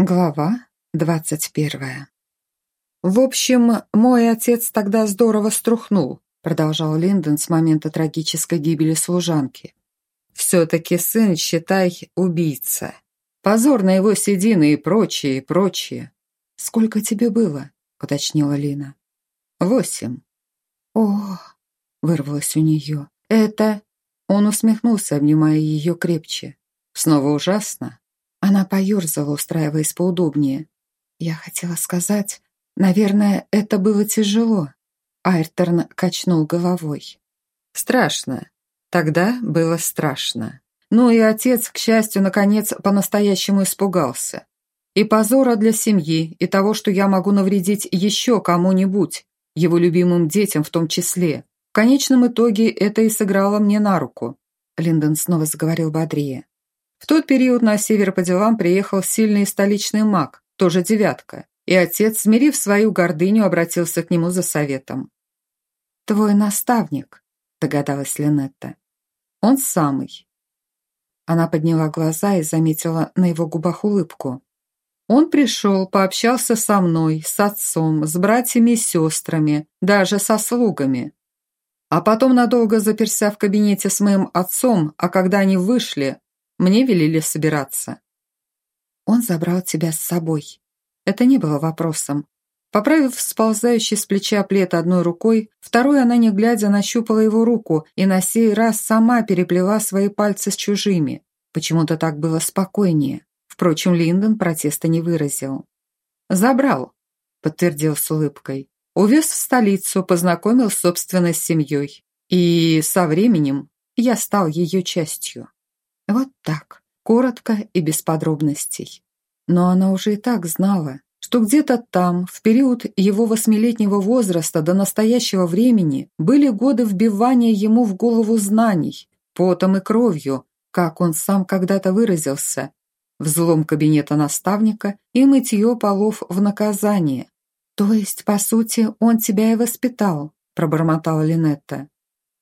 Глава двадцать первая. «В общем, мой отец тогда здорово струхнул», продолжал Линдон с момента трагической гибели служанки. «Все-таки сын, считай, убийца. Позор на его седины и прочее, и прочее». «Сколько тебе было?» — уточнила Лина. «Восемь». «О!» — вырвалось у нее. «Это...» Он усмехнулся, обнимая ее крепче. «Снова ужасно?» Она поерзала, устраиваясь поудобнее. Я хотела сказать, наверное, это было тяжело. Айрторн качнул головой. Страшно. Тогда было страшно. Ну и отец, к счастью, наконец, по-настоящему испугался. И позора для семьи, и того, что я могу навредить еще кому-нибудь, его любимым детям в том числе. В конечном итоге это и сыграло мне на руку. Линдон снова заговорил бодрее. В тот период на север по делам приехал сильный столичный маг, тоже девятка, и отец, смирив свою гордыню, обратился к нему за советом. «Твой наставник», — догадалась Линетта. «Он самый». Она подняла глаза и заметила на его губах улыбку. Он пришел, пообщался со мной, с отцом, с братьями и сестрами, даже со слугами. А потом надолго заперся в кабинете с моим отцом, а когда они вышли, мне велели собираться. Он забрал тебя с собой. Это не было вопросом. Поправив сползающий с плеча плед одной рукой, второй она, не глядя, нащупала его руку и на сей раз сама переплела свои пальцы с чужими. Почему-то так было спокойнее. Впрочем, Линдон протеста не выразил. «Забрал», — подтвердил с улыбкой. «Увез в столицу, познакомил с собственной семьей. И со временем я стал ее частью». Вот так, коротко и без подробностей. Но она уже и так знала, что где-то там, в период его восьмилетнего возраста до настоящего времени, были годы вбивания ему в голову знаний, потом и кровью, как он сам когда-то выразился, взлом кабинета наставника и мытье полов в наказание. «То есть, по сути, он тебя и воспитал», – пробормотала Линетта.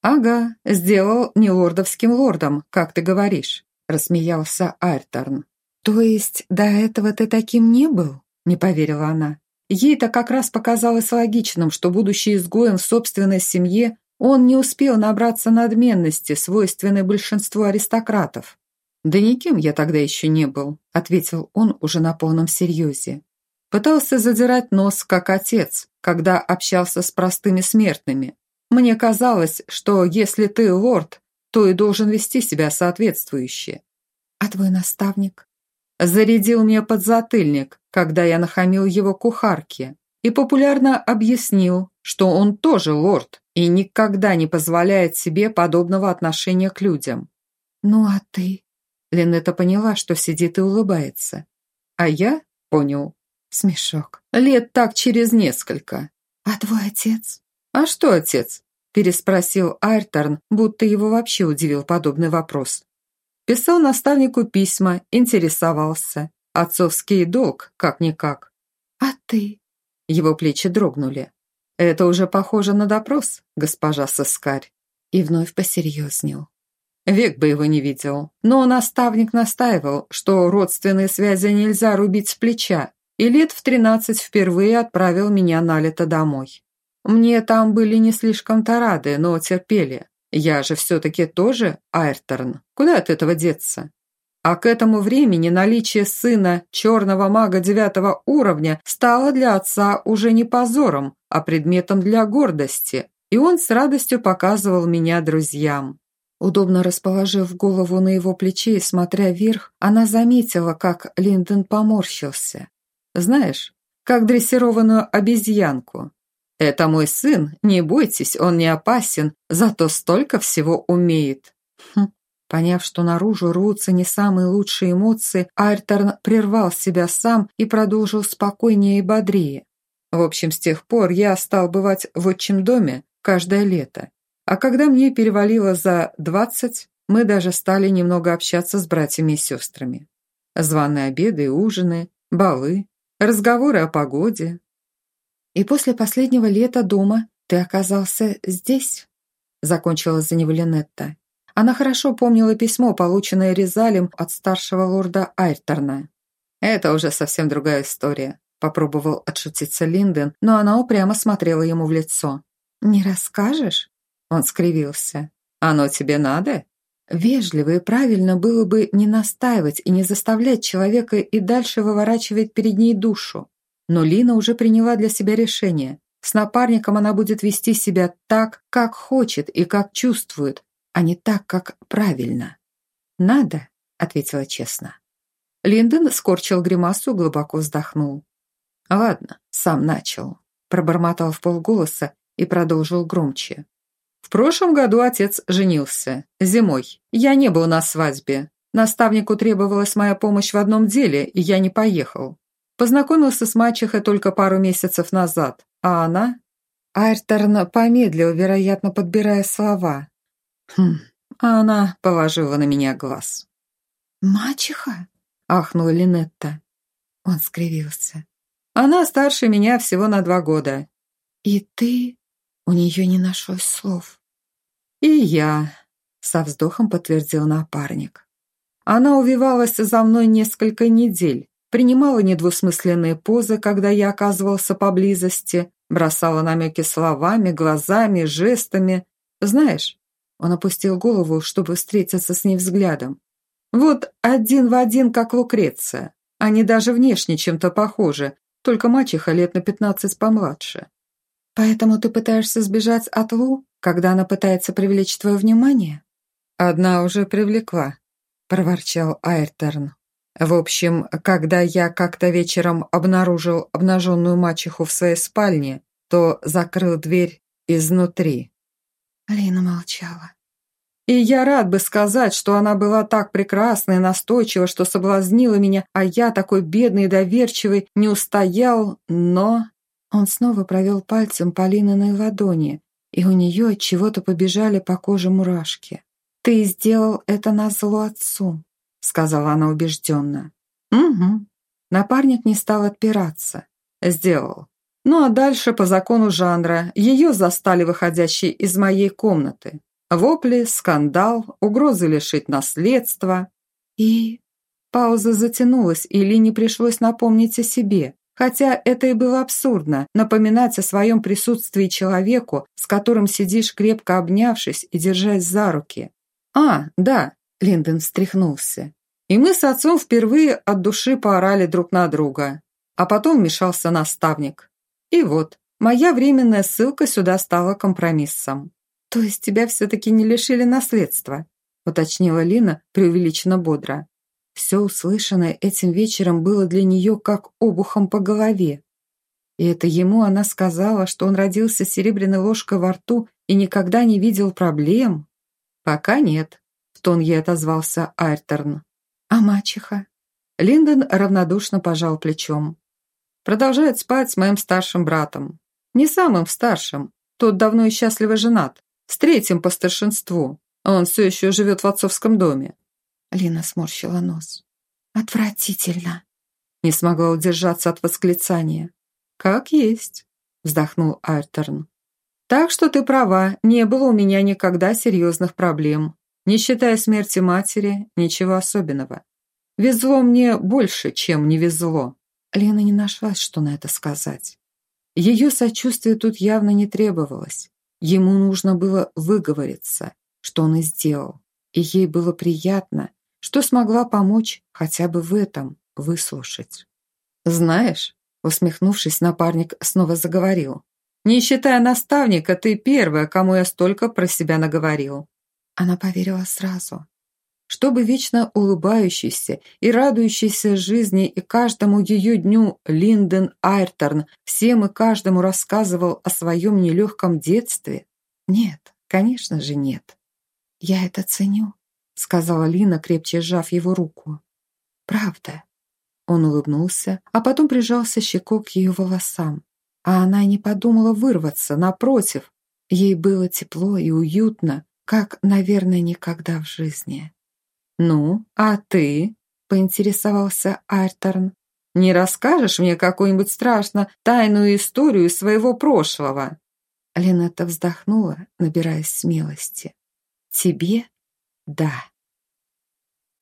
«Ага, сделал не лордовским лордом, как ты говоришь», — рассмеялся Айрторн. «То есть до этого ты таким не был?» — не поверила она. Ей-то как раз показалось логичным, что, будучи изгоем в собственной семье, он не успел набраться надменности, свойственной большинству аристократов. «Да никем я тогда еще не был», — ответил он уже на полном серьезе. Пытался задирать нос, как отец, когда общался с простыми смертными, мне казалось, что если ты лорд, то и должен вести себя соответствующе. А твой наставник? Зарядил мне подзатыльник, когда я нахамил его кухарке, и популярно объяснил, что он тоже лорд и никогда не позволяет себе подобного отношения к людям. «Ну а ты?» Линетта поняла, что сидит и улыбается. «А я?» — понял. Смешок. «Лет так через несколько». «А твой отец?» «А что, отец?» – переспросил Айрторн, будто его вообще удивил подобный вопрос. Писал наставнику письма, интересовался. Отцовский долг, как-никак. «А ты?» Его плечи дрогнули. «Это уже похоже на допрос, госпожа Соскарь». И вновь посерьезнел. Век бы его не видел. Но наставник настаивал, что родственные связи нельзя рубить с плеча, и лет в тринадцать впервые отправил меня на лето домой. Мне там были не слишком-то рады, но терпели. Я же все-таки тоже Айрторн. Куда от этого деться? А к этому времени наличие сына черного мага девятого уровня стало для отца уже не позором, а предметом для гордости, и он с радостью показывал меня друзьям. Удобно расположив голову на его плече и смотря вверх, она заметила, как Линдон поморщился. Знаешь, как дрессированную обезьянку. «Это мой сын, не бойтесь, он не опасен, зато столько всего умеет». Хм. Поняв, что наружу рвутся не самые лучшие эмоции, Альтерн прервал себя сам и продолжил спокойнее и бодрее. В общем, с тех пор я стал бывать в отчим доме каждое лето. А когда мне перевалило за двадцать, мы даже стали немного общаться с братьями и сестрами. Званые обеды и ужины, балы, разговоры о погоде, и после последнего лета дома ты оказался здесь?» Закончила за него Линетта. Она хорошо помнила письмо, полученное Резалем от старшего лорда Айрторна. Это уже совсем другая история. Попробовал отшутиться Линден, но она упрямо смотрела ему в лицо. «Не расскажешь?» Он скривился. «Оно тебе надо?» Вежливо и правильно было бы не настаивать и не заставлять человека и дальше выворачивать перед ней душу. Но Лина уже приняла для себя решение. С напарником она будет вести себя так, как хочет и как чувствует, а не так, как правильно. «Надо», — ответила честно. Линдон скорчил гримасу глубоко вздохнул. «Ладно, сам начал», — пробормотал в полголоса и продолжил громче. В прошлом году отец женился. Зимой. Я не был на свадьбе. Наставнику требовалась моя помощь в одном деле, и я не поехал. Познакомился с мачехой только пару месяцев назад, а она... Айрторн помедлил, вероятно, подбирая слова. Хм, а она положила на меня глаз. «Мачеха?» — ахнула Линетта. Он скривился. «Она старше меня всего на два года». «И ты?» У нее не нашлось слов. «И я», — со вздохом подтвердил напарник. Она увивалась за мной несколько недель, принимала недвусмысленные позы, когда я оказывался поблизости, бросала намеки словами, глазами, жестами. Знаешь, он опустил голову, чтобы встретиться с ней взглядом. Вот один в один, как Лукреция. Они даже внешне чем-то похожи, только мачеха лет на пятнадцать помладше. «Поэтому ты пытаешься сбежать от Лу, когда она пытается привлечь твое внимание?» «Одна уже привлекла», — проворчал Айртерн. «В общем, когда я как-то вечером обнаружил обнаженную мачеху в своей спальне, то закрыл дверь изнутри». Алина молчала. И я рад бы сказать, что она была так прекрасна и настойчива, что соблазнила меня, а я, такой бедный и доверчивый, не устоял, но... Он снова провел пальцем по Лининой ладони, и у нее от чего-то побежали по коже мурашки. «Ты сделал это на зло отцу», — сказала она убежденно. «Угу». Напарник не стал отпираться. «Сделал. Ну а дальше, по закону жанра, ее застали выходящей из моей комнаты. Вопли, скандал, угрозы лишить наследства. И...» Пауза затянулась, и Лине пришлось напомнить о себе. Хотя это и было абсурдно – напоминать о своем присутствии человеку, с которым сидишь крепко обнявшись и держась за руки. «А, да», – Линдон встряхнулся. И мы с отцом впервые от души поорали друг на друга. А потом вмешался наставник. И вот, моя временная ссылка сюда стала компромиссом. «То есть тебя все-таки не лишили наследства?» – уточнила Лина преувеличенно бодро. Все услышанное этим вечером было для нее как обухом по голове. И это ему она сказала, что он родился с серебряной ложкой во рту и никогда не видел проблем? Пока нет, в тон ей отозвался Айрторн. А мачеха? Линдон равнодушно пожал плечом. Продолжает спать с моим старшим братом. Не самым старшим, тот давно и счастливо женат, с третьим по старшинству. Он все еще живет в отцовском доме. Лина сморщила нос. «Отвратительно!» Не смогла удержаться от восклицания. «Как есть!» вздохнул Айрторн. «Так что ты права, не было у меня никогда серьезных проблем. Не считая смерти матери, ничего особенного. Везло мне больше, чем не везло». Лена не нашлась, что на это сказать. Ее сочувствие тут явно не требовалось. Ему нужно было выговориться, что он и сделал. И ей было приятно, что смогла помочь хотя бы в этом, выслушать. «Знаешь», — усмехнувшись, напарник снова заговорил, «не считая наставника, ты первая, кому я столько про себя наговорил». Она поверила сразу. Чтобы вечно улыбающийся и радующийся жизни и каждому ее дню Линден Айрторн всем и каждому рассказывал о своем нелегком детстве? Нет, конечно же нет. Я это ценю, сказала Лина, крепче сжав его руку. «Правда». Он улыбнулся, а потом прижался щекой к ее волосам. А она не подумала вырваться, напротив. Ей было тепло и уютно, как, наверное, никогда в жизни. «Ну, а ты?» — поинтересовался Айрторн. «Не расскажешь мне какую-нибудь страшно тайную историю своего прошлого?» Ленетта вздохнула, набираясь смелости. «Тебе да.